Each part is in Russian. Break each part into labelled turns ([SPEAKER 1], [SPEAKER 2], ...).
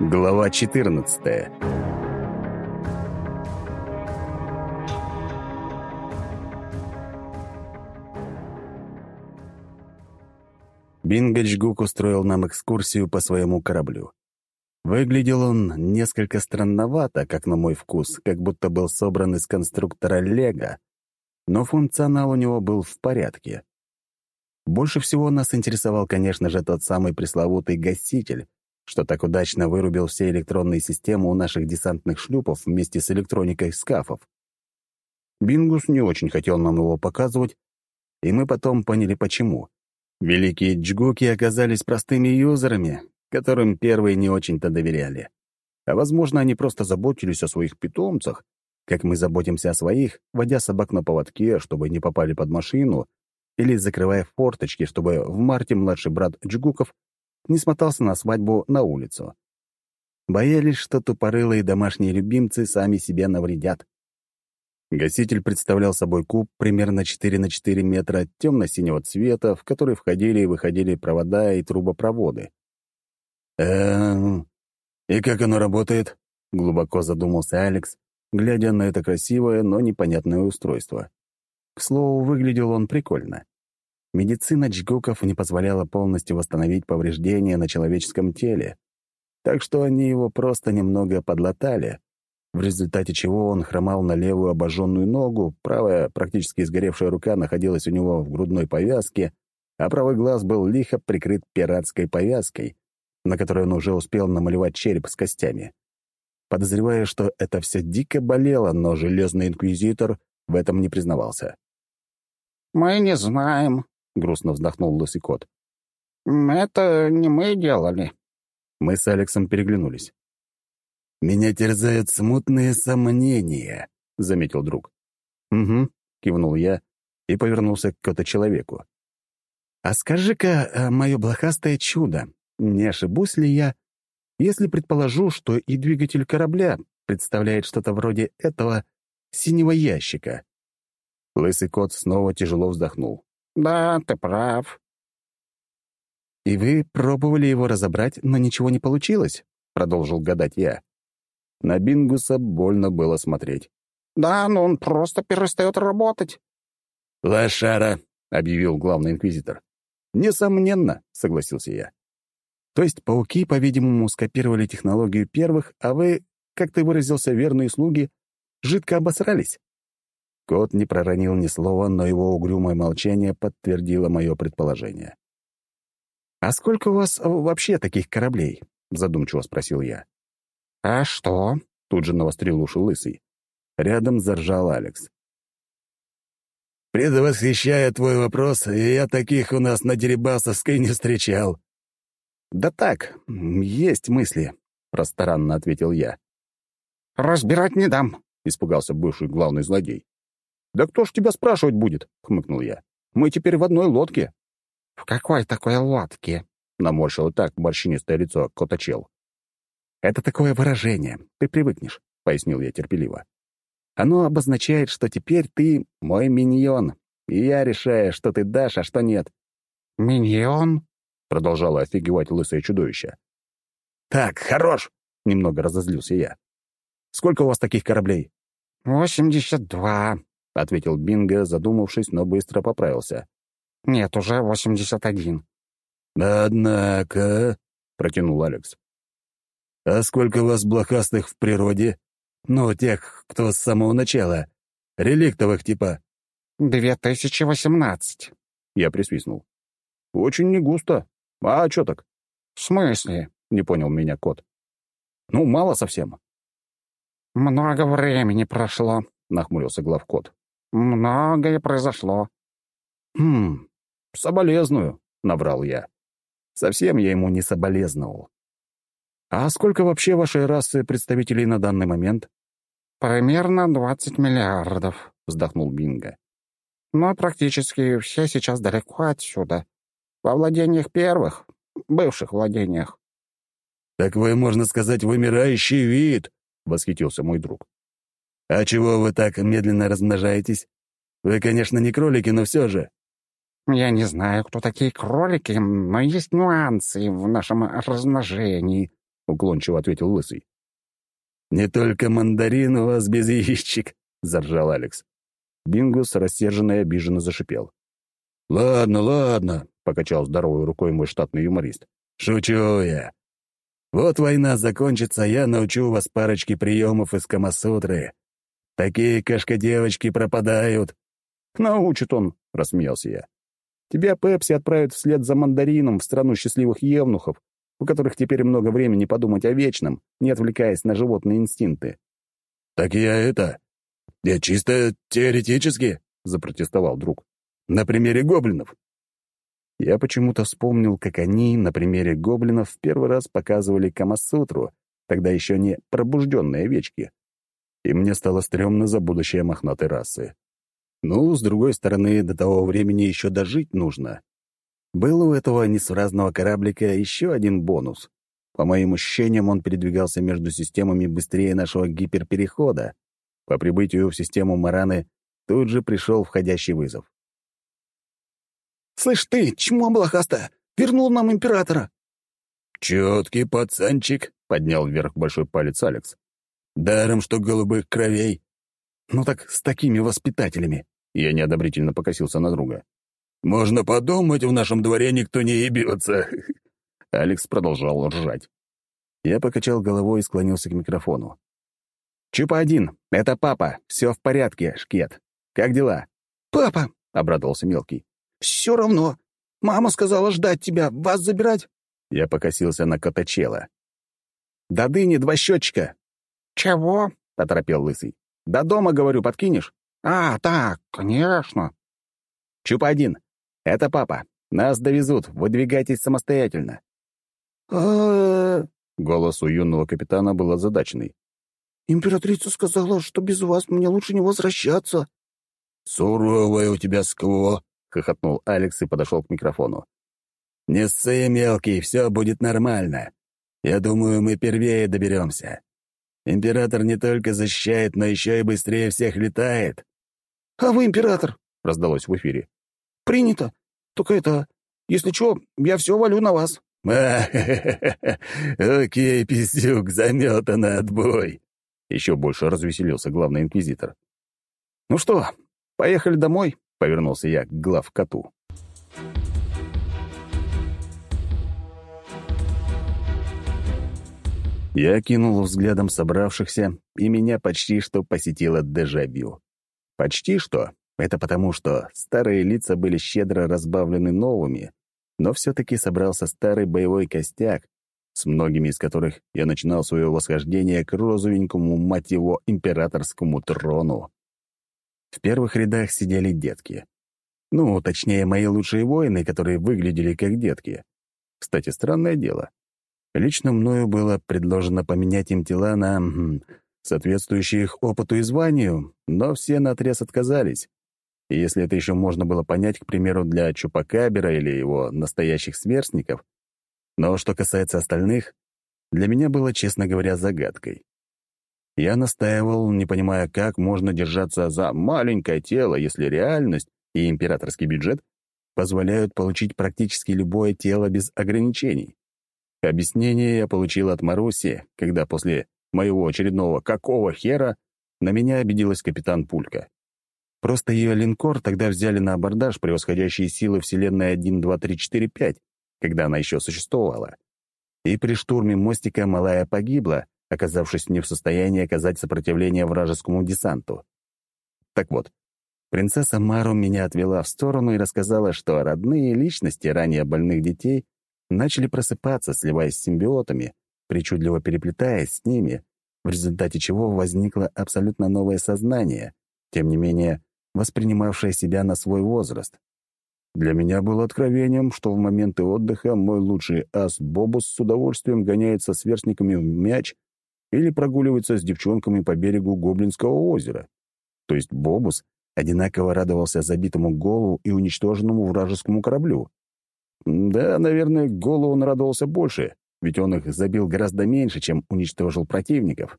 [SPEAKER 1] Глава 14 Бингачгук устроил нам экскурсию по своему кораблю. Выглядел он несколько странновато, как на мой вкус, как будто был собран из конструктора Лего, но функционал у него был в порядке. Больше всего нас интересовал, конечно же, тот самый пресловутый гаситель, что так удачно вырубил все электронные системы у наших десантных шлюпов вместе с электроникой скафов. Бингус не очень хотел нам его показывать, и мы потом поняли, почему. Великие джгуки оказались простыми юзерами, которым первые не очень-то доверяли. А возможно, они просто заботились о своих питомцах, как мы заботимся о своих, водя собак на поводке, чтобы не попали под машину, или закрывая форточки, чтобы в марте младший брат Джгуков не смотался на свадьбу на улицу. Боялись, что тупорылые домашние любимцы сами себе навредят. Гаситель представлял собой куб примерно 4 на 4 метра темно-синего цвета, в который входили и выходили провода и трубопроводы.
[SPEAKER 2] «Эм... И как оно работает?» — глубоко задумался Алекс, глядя на это красивое, но непонятное устройство.
[SPEAKER 1] К слову, выглядел он прикольно. Медицина Джгуков не позволяла полностью восстановить повреждения на человеческом теле, так что они его просто немного подлатали, в результате чего он хромал на левую обожженную ногу, правая, практически сгоревшая рука находилась у него в грудной повязке, а правый глаз был лихо прикрыт пиратской повязкой, на которой он уже успел намалевать череп с костями. Подозревая, что это все дико болело, но Железный Инквизитор в этом не признавался.
[SPEAKER 3] «Мы не знаем», — грустно вздохнул Лысый Кот. «Это не мы делали».
[SPEAKER 1] Мы с Алексом переглянулись.
[SPEAKER 2] «Меня терзают смутные сомнения», — заметил друг.
[SPEAKER 1] «Угу», — кивнул я и повернулся к кота-человеку. «А скажи-ка, э, мое блохастое чудо, не ошибусь ли я, если предположу, что и двигатель корабля представляет что-то вроде этого синего ящика?» Лысый кот снова тяжело вздохнул.
[SPEAKER 3] «Да, ты прав».
[SPEAKER 1] «И вы пробовали его разобрать, но ничего не получилось?» — продолжил гадать я. На Бингуса больно было смотреть.
[SPEAKER 3] «Да, но он просто перестает работать».
[SPEAKER 2] «Лошара», — объявил главный инквизитор.
[SPEAKER 1] «Несомненно», — согласился я. «То есть пауки, по-видимому, скопировали технологию первых, а вы, как ты выразился, верные слуги, жидко обосрались?» Кот не проронил ни слова, но его угрюмое молчание подтвердило мое предположение. «А сколько у вас вообще таких кораблей?» — задумчиво спросил я.
[SPEAKER 3] «А что?»
[SPEAKER 1] — тут же навострил уши лысый. Рядом заржал Алекс.
[SPEAKER 2] «Предвосхищая твой вопрос, я таких у нас на Дерибасовской не встречал».
[SPEAKER 1] «Да так, есть мысли», — пространно ответил я.
[SPEAKER 3] «Разбирать не дам», —
[SPEAKER 1] испугался бывший главный злодей. «Да кто ж тебя спрашивать будет?» — хмыкнул я. «Мы теперь в одной лодке».
[SPEAKER 3] «В какой такой лодке?»
[SPEAKER 1] — наморщил так морщинистое лицо Коточел. «Это такое выражение. Ты привыкнешь», — пояснил я терпеливо. «Оно обозначает, что теперь ты мой миньон, и я решаю, что ты дашь, а что нет».
[SPEAKER 3] «Миньон?»
[SPEAKER 1] — продолжало офигевать лысое чудовище.
[SPEAKER 2] «Так, хорош!» — немного разозлился я.
[SPEAKER 1] «Сколько у вас таких кораблей?»
[SPEAKER 3] «Восемьдесят два», —
[SPEAKER 1] ответил Бинго, задумавшись, но быстро поправился.
[SPEAKER 3] «Нет, уже восемьдесят один».
[SPEAKER 2] «Однако...» — протянул Алекс. «А сколько вас блохастых в природе? Ну, тех, кто с самого начала. Реликтовых типа».
[SPEAKER 3] «Две тысячи восемнадцать».
[SPEAKER 1] Я присвистнул. «Очень не густо. А чё так?»
[SPEAKER 3] «В смысле?»
[SPEAKER 1] — не понял меня кот. «Ну, мало совсем».
[SPEAKER 3] «Много времени прошло», — нахмурился главкот. «Многое произошло».
[SPEAKER 1] «Хм, соболезную», — наврал я. Совсем я ему не соболезновал. «А сколько вообще вашей расы представителей на данный момент?»
[SPEAKER 3] «Примерно двадцать миллиардов», — вздохнул Бинго. «Но практически все сейчас далеко отсюда. Во владениях первых, бывших владениях».
[SPEAKER 2] «Так вы, можно сказать, вымирающий вид», — восхитился мой друг. «А чего вы так медленно размножаетесь? Вы, конечно, не кролики, но все же».
[SPEAKER 3] Я не знаю, кто такие кролики, но есть нюансы в нашем размножении», — уклончиво ответил Лысый.
[SPEAKER 2] «Не только мандарин у вас без яичек», — заржал Алекс.
[SPEAKER 1] Бингус рассерженно и обиженно зашипел.
[SPEAKER 2] «Ладно, ладно», —
[SPEAKER 1] покачал здоровой рукой мой штатный юморист.
[SPEAKER 2] «Шучу я. Вот война закончится, я научу вас парочке приемов из Камасутры. Такие кошка-девочки пропадают».
[SPEAKER 1] «Научит он», — рассмеялся я. «Тебя Пепси отправят вслед за мандарином в страну счастливых евнухов, у которых теперь много времени подумать о вечном, не отвлекаясь на животные инстинкты».
[SPEAKER 2] «Так я это... Я чисто теоретически», — запротестовал друг. «На примере гоблинов».
[SPEAKER 1] Я почему-то вспомнил, как они на примере гоблинов в первый раз показывали Камасутру, тогда еще не пробужденные овечки. И мне стало стрёмно за будущее мохнатой расы. Ну, с другой стороны, до того времени еще дожить нужно. Был у этого несуразного кораблика еще один бонус. По моим ощущениям, он передвигался между системами быстрее нашего гиперперехода. По прибытию в систему Мараны тут же пришел входящий вызов.
[SPEAKER 4] «Слышь ты, чмо блохастое, вернул нам императора!»
[SPEAKER 2] «Чёткий пацанчик!» — поднял вверх большой палец Алекс. «Даром, что голубых кровей!»
[SPEAKER 1] «Ну так с такими воспитателями!» Я неодобрительно покосился на друга.
[SPEAKER 2] «Можно подумать, в нашем дворе никто не ебется!»
[SPEAKER 1] Алекс продолжал ржать. Я покачал головой и склонился к микрофону. «Чупа-1, это папа. Все в порядке, шкет. Как дела?»
[SPEAKER 4] «Папа!»
[SPEAKER 1] — обрадовался мелкий.
[SPEAKER 4] «Все равно. Мама сказала ждать тебя. Вас забирать?»
[SPEAKER 1] Я покосился на Коточела. «До дыни два счетчика».
[SPEAKER 3] «Чего?»
[SPEAKER 1] — поторопел Лысый. «До дома, говорю, подкинешь?»
[SPEAKER 3] «А, так, конечно».
[SPEAKER 1] «Чупа-1, это папа. Нас довезут. Выдвигайтесь самостоятельно». Голос у юного капитана был озадаченный.
[SPEAKER 4] «Императрица сказала, что без вас мне лучше не возвращаться».
[SPEAKER 2] «Суровое у тебя скво», —
[SPEAKER 1] хохотнул Алекс и подошел к микрофону.
[SPEAKER 2] «Не ссы, мелкий, все будет нормально. Я думаю, мы первее доберемся. Император не только защищает, но еще и быстрее всех летает».
[SPEAKER 4] «А вы император?»
[SPEAKER 1] — раздалось в эфире.
[SPEAKER 4] «Принято. Только это, если что, я все валю на вас».
[SPEAKER 2] Окей, писюк, заметано отбой!»
[SPEAKER 1] Еще больше развеселился главный инквизитор. «Ну что, поехали домой?» — повернулся я к глав Я кинул взглядом собравшихся, и меня почти что посетило дежавю. Почти что. Это потому, что старые лица были щедро разбавлены новыми, но все-таки собрался старый боевой костяк, с многими из которых я начинал свое восхождение к розовенькому, мать его, императорскому трону. В первых рядах сидели детки. Ну, точнее, мои лучшие воины, которые выглядели как детки. Кстати, странное дело. Лично мною было предложено поменять им тела на соответствующие их опыту и званию, но все наотрез отказались. И если это еще можно было понять, к примеру, для Чупакабера или его настоящих сверстников, но что касается остальных, для меня было, честно говоря, загадкой. Я настаивал, не понимая, как можно держаться за маленькое тело, если реальность и императорский бюджет позволяют получить практически любое тело без ограничений. Объяснение я получил от Маруси, когда после моего очередного «какого хера» на меня обиделась капитан Пулька. Просто ее линкор тогда взяли на абордаж превосходящие силы Вселенной 1, 2, 3, 4, 5, когда она еще существовала. И при штурме мостика малая погибла, оказавшись не в состоянии оказать сопротивление вражескому десанту. Так вот, принцесса Мару меня отвела в сторону и рассказала, что родные личности ранее больных детей начали просыпаться, сливаясь с симбиотами, причудливо переплетаясь с ними, в результате чего возникло абсолютно новое сознание, тем не менее воспринимавшее себя на свой возраст. Для меня было откровением, что в моменты отдыха мой лучший ас Бобус с удовольствием гоняется сверстниками в мяч или прогуливается с девчонками по берегу Гоблинского озера. То есть Бобус одинаково радовался забитому голу и уничтоженному вражескому кораблю. Да, наверное, голу он радовался больше, ведь он их забил гораздо меньше, чем уничтожил противников.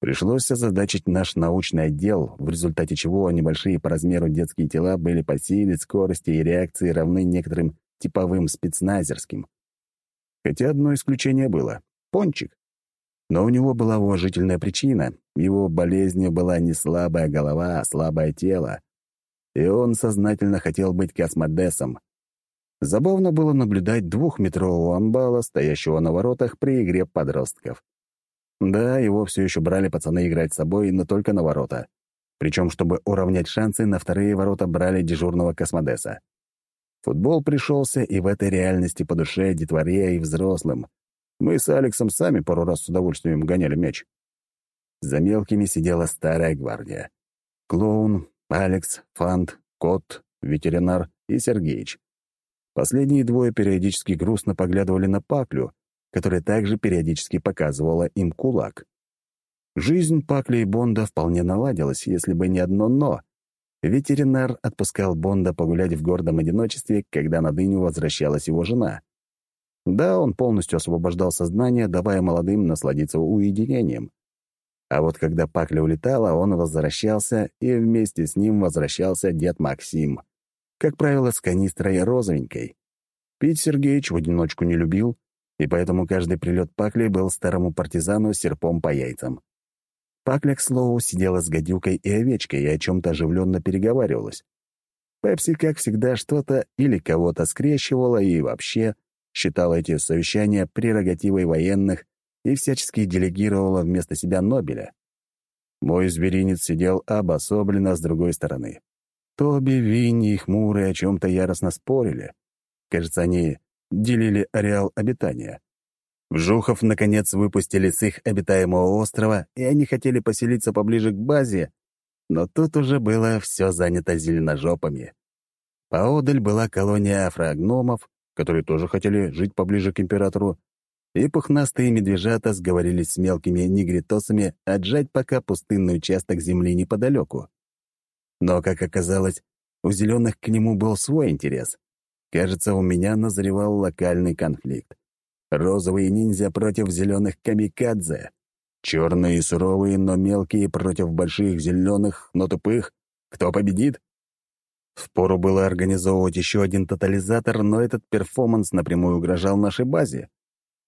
[SPEAKER 1] Пришлось озадачить наш научный отдел, в результате чего небольшие по размеру детские тела были по силе, скорости и реакции равны некоторым типовым спецназерским. Хотя одно исключение было — Пончик. Но у него была уважительная причина. Его болезнью была не слабая голова, а слабое тело. И он сознательно хотел быть космодесом. Забавно было наблюдать двухметрового амбала, стоящего на воротах при игре подростков. Да, его все еще брали пацаны играть с собой, но только на ворота. Причем, чтобы уравнять шансы, на вторые ворота брали дежурного космодеса. Футбол пришелся и в этой реальности по душе детворе и взрослым. Мы с Алексом сами пару раз с удовольствием гоняли мяч. За мелкими сидела старая гвардия. Клоун, Алекс, Фант, Кот, ветеринар и Сергеич. Последние двое периодически грустно поглядывали на Паклю, которая также периодически показывала им кулак. Жизнь Пакли и Бонда вполне наладилась, если бы не одно «но». Ветеринар отпускал Бонда погулять в гордом одиночестве, когда на дыню возвращалась его жена. Да, он полностью освобождал сознание, давая молодым насладиться уединением. А вот когда Пакля улетала, он возвращался, и вместе с ним возвращался дед Максим. Как правило, с канистрой розовенькой. Пить Сергеич в одиночку не любил, и поэтому каждый прилет Пакли был старому партизану серпом по яйцам. Пакля, к слову, сидела с гадюкой и овечкой и о чем-то оживленно переговаривалась. Пепси, как всегда, что-то или кого-то скрещивала и вообще считала эти совещания прерогативой военных и всячески делегировала вместо себя Нобеля. Мой зверинец сидел обособленно с другой стороны. Тоби, Винни и Хмурый о чем-то яростно спорили. Кажется, они делили ареал обитания. Вжухов, наконец, выпустили с их обитаемого острова, и они хотели поселиться поближе к базе, но тут уже было все занято зеленожопами. Поодаль была колония афрогномов, которые тоже хотели жить поближе к императору, и пухнастые медвежата сговорились с мелкими негритосами отжать пока пустынный участок земли неподалеку. Но, как оказалось, у зеленых к нему был свой интерес. Кажется, у меня назревал локальный конфликт. Розовые ниндзя против зеленых камикадзе. Черные и суровые, но мелкие против больших зеленых, но тупых. Кто победит? Впору было организовывать еще один тотализатор, но этот перформанс напрямую угрожал нашей базе.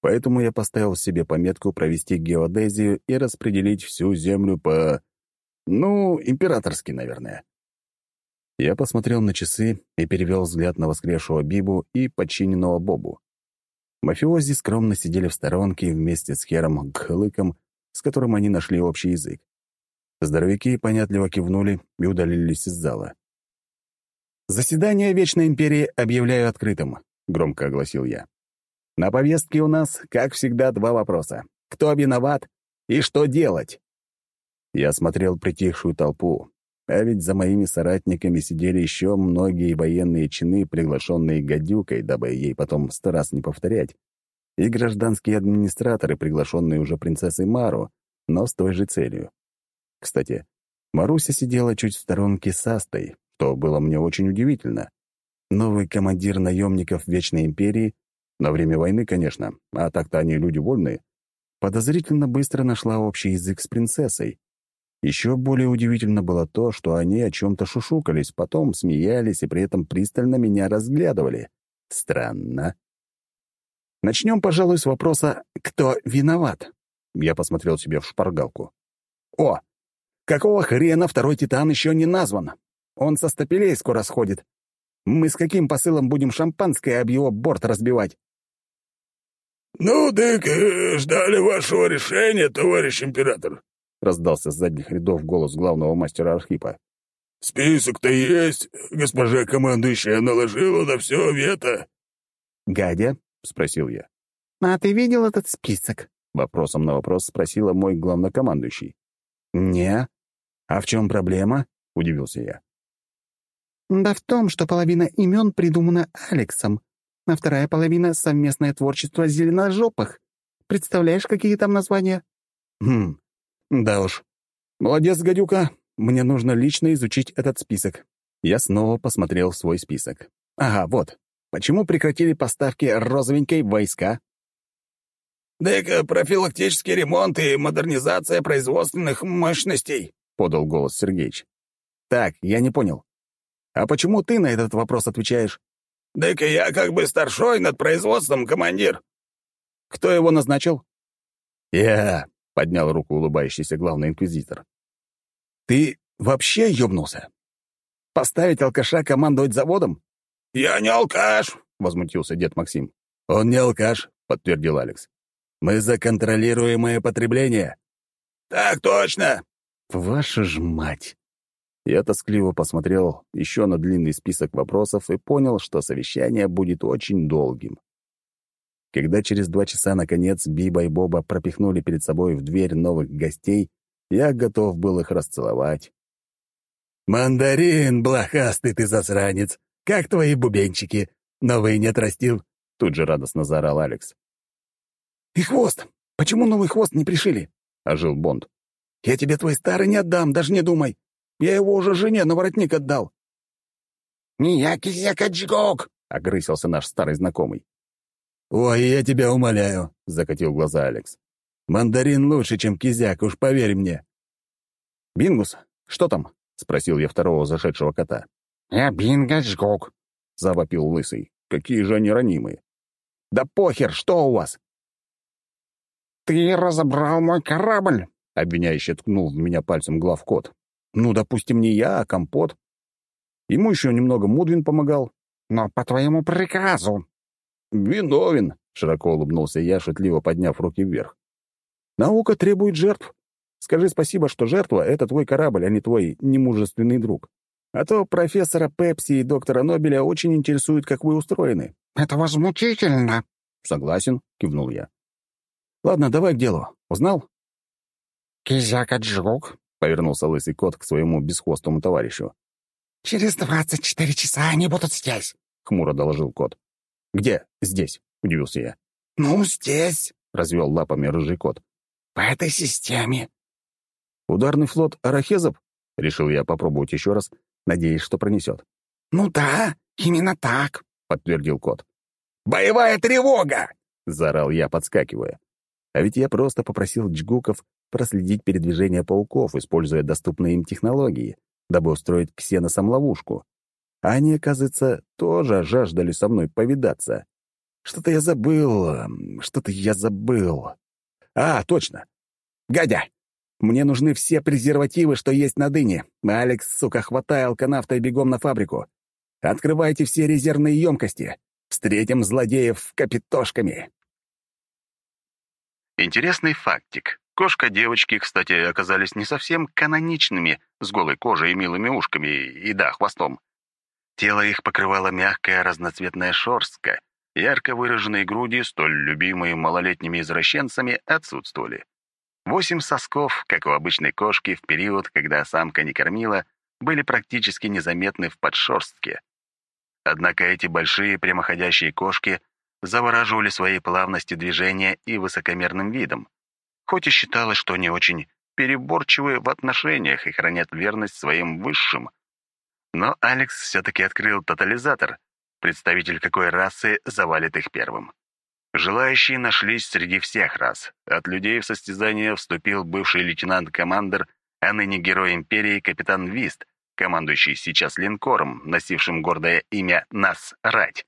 [SPEAKER 1] Поэтому я поставил себе пометку провести геодезию и распределить всю Землю по... Ну, императорски, наверное. Я посмотрел на часы и перевел взгляд на воскресшего Бибу и подчиненного Бобу. Мафиози скромно сидели в сторонке вместе с Хером Гхлыком, с которым они нашли общий язык. Здоровяки понятливо кивнули и удалились из зала. «Заседание Вечной Империи объявляю открытым», — громко огласил я. «На повестке у нас, как всегда, два вопроса. Кто виноват и что делать?» Я смотрел притихшую толпу, а ведь за моими соратниками сидели еще многие военные чины, приглашенные гадюкой, дабы ей потом сто раз не повторять, и гражданские администраторы, приглашенные уже принцессой Мару, но с той же целью. Кстати, Маруся сидела чуть в сторонке с Астой, что было мне очень удивительно. Новый командир наемников Вечной Империи, на время войны, конечно, а так-то они люди вольные, подозрительно быстро нашла общий язык с принцессой, еще более удивительно было то, что они о чем-то шушукались, потом смеялись и при этом пристально меня разглядывали. Странно. Начнем, пожалуй, с вопроса «Кто виноват?» Я посмотрел себе в шпаргалку. «О! Какого хрена второй Титан еще не назван? Он со стапелей скоро сходит. Мы с каким посылом будем шампанское об его борт разбивать?»
[SPEAKER 2] «Ну, так э, ждали вашего решения, товарищ император», раздался с задних рядов голос главного мастера Архипа. «Список-то есть. Госпожа командующая наложила на все вето».
[SPEAKER 1] «Гадя?» — спросил я.
[SPEAKER 3] «А ты видел этот список?»
[SPEAKER 1] — вопросом на вопрос спросила мой главнокомандующий. «Не. А в чем проблема?» — удивился я.
[SPEAKER 3] «Да в том, что половина имен придумана Алексом, а вторая половина — совместное творчество зеленожопых. Представляешь, какие там названия?»
[SPEAKER 1] «Хм, да уж. Молодец, гадюка. Мне нужно лично изучить этот список. Я снова посмотрел в свой список. Ага, вот. Почему прекратили поставки розовенькой войска?
[SPEAKER 2] «Дека профилактический ремонт и модернизация производственных мощностей», — подал голос Сергеич.
[SPEAKER 1] «Так, я не понял. А почему ты на этот вопрос отвечаешь?»
[SPEAKER 2] «Дека я как бы старшой над производством, командир».
[SPEAKER 1] «Кто его назначил?» «Я», — поднял руку улыбающийся главный инквизитор. «Ты вообще ёбнулся? Поставить алкаша командовать заводом?»
[SPEAKER 2] «Я не алкаш», —
[SPEAKER 1] возмутился дед Максим. «Он не алкаш», — подтвердил Алекс. «Мы за контролируемое потребление».
[SPEAKER 2] «Так точно».
[SPEAKER 1] «Ваша ж мать!» Я тоскливо посмотрел еще на длинный список вопросов и понял, что совещание будет очень долгим. Когда через два часа, наконец, Биба и Боба пропихнули перед собой в дверь новых гостей, я готов был их расцеловать. «Мандарин, блохастый ты засранец! Как твои бубенчики? Новые не отрастил?» Тут же радостно заорал Алекс.
[SPEAKER 4] «И хвост! Почему новый хвост не пришили?»
[SPEAKER 1] — ожил Бонд.
[SPEAKER 4] «Я тебе твой старый не отдам, даже не думай. Я его уже жене на воротник отдал».
[SPEAKER 3] «Не я кизяка-джгок!»
[SPEAKER 1] — огрысился наш старый знакомый. «Ой, я тебя умоляю», — закатил глаза Алекс. «Мандарин лучше, чем кизяк, уж поверь мне». «Бингус, что там?» — спросил я второго зашедшего кота.
[SPEAKER 3] «Я бинго-джгок», —
[SPEAKER 1] завопил лысый. «Какие же они ранимые!» «Да похер, что у вас?»
[SPEAKER 3] «Ты разобрал мой корабль!»
[SPEAKER 1] — обвиняюще ткнул в меня пальцем главкот. «Ну, допустим, не я, а компот. Ему еще немного Мудвин помогал».
[SPEAKER 3] «Но по твоему приказу».
[SPEAKER 1] «Виновен», — широко улыбнулся я, шутливо подняв руки вверх. «Наука требует жертв. Скажи спасибо, что жертва — это твой корабль, а не твой немужественный друг. А то профессора Пепси и доктора Нобеля очень интересует, как вы устроены».
[SPEAKER 3] «Это возмутительно».
[SPEAKER 1] «Согласен», — кивнул я. Ладно, давай к делу. Узнал?
[SPEAKER 3] «Кизяка-джук», —
[SPEAKER 1] повернулся лысый кот к своему бесхвостому товарищу.
[SPEAKER 3] «Через двадцать четыре часа они будут здесь», —
[SPEAKER 1] хмуро доложил кот. «Где здесь?» — удивился я.
[SPEAKER 3] «Ну, здесь», —
[SPEAKER 1] развел лапами рыжий кот.
[SPEAKER 3] «В этой системе».
[SPEAKER 1] «Ударный флот арахезов?» — решил я попробовать еще раз, надеясь, что пронесет.
[SPEAKER 3] «Ну да, именно так», —
[SPEAKER 1] подтвердил кот.
[SPEAKER 2] «Боевая тревога!»
[SPEAKER 1] — заорал я, подскакивая. А ведь я просто попросил джгуков проследить передвижение пауков, используя доступные им технологии, дабы устроить ксеносам ловушку. Они, оказывается, тоже жаждали со мной повидаться. Что-то я забыл, что-то я забыл. А, точно. Гадя, мне нужны все презервативы, что есть на дыне. Алекс, сука, хватай алканавта и бегом на фабрику. Открывайте все резервные емкости. Встретим злодеев капитошками. Интересный фактик. Кошка девочки, кстати, оказались не совсем каноничными, с голой кожей и милыми ушками, и да, хвостом. Тело их покрывала мягкая разноцветная шерстка, ярко выраженные груди, столь любимые малолетними извращенцами, отсутствовали. Восемь сосков, как у обычной кошки, в период, когда самка не кормила, были практически незаметны в подшерстке. Однако эти большие прямоходящие кошки — завораживали своей плавностью движения и высокомерным видом. Хоть и считалось, что они очень переборчивы в отношениях и хранят верность своим высшим. Но Алекс все-таки открыл тотализатор, представитель какой расы завалит их первым. Желающие нашлись среди всех рас. От людей в состязание вступил бывший лейтенант-командер, а ныне герой империи капитан Вист, командующий сейчас линкором, носившим гордое имя «Нас Рать».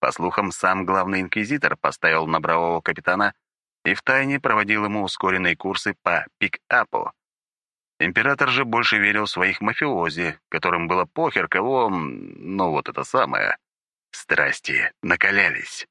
[SPEAKER 1] По слухам, сам главный инквизитор поставил на бравого капитана и втайне проводил ему ускоренные курсы по пик-апу. Император же больше верил в своих мафиози, которым было похер кого, ну вот это самое. Страсти накалялись.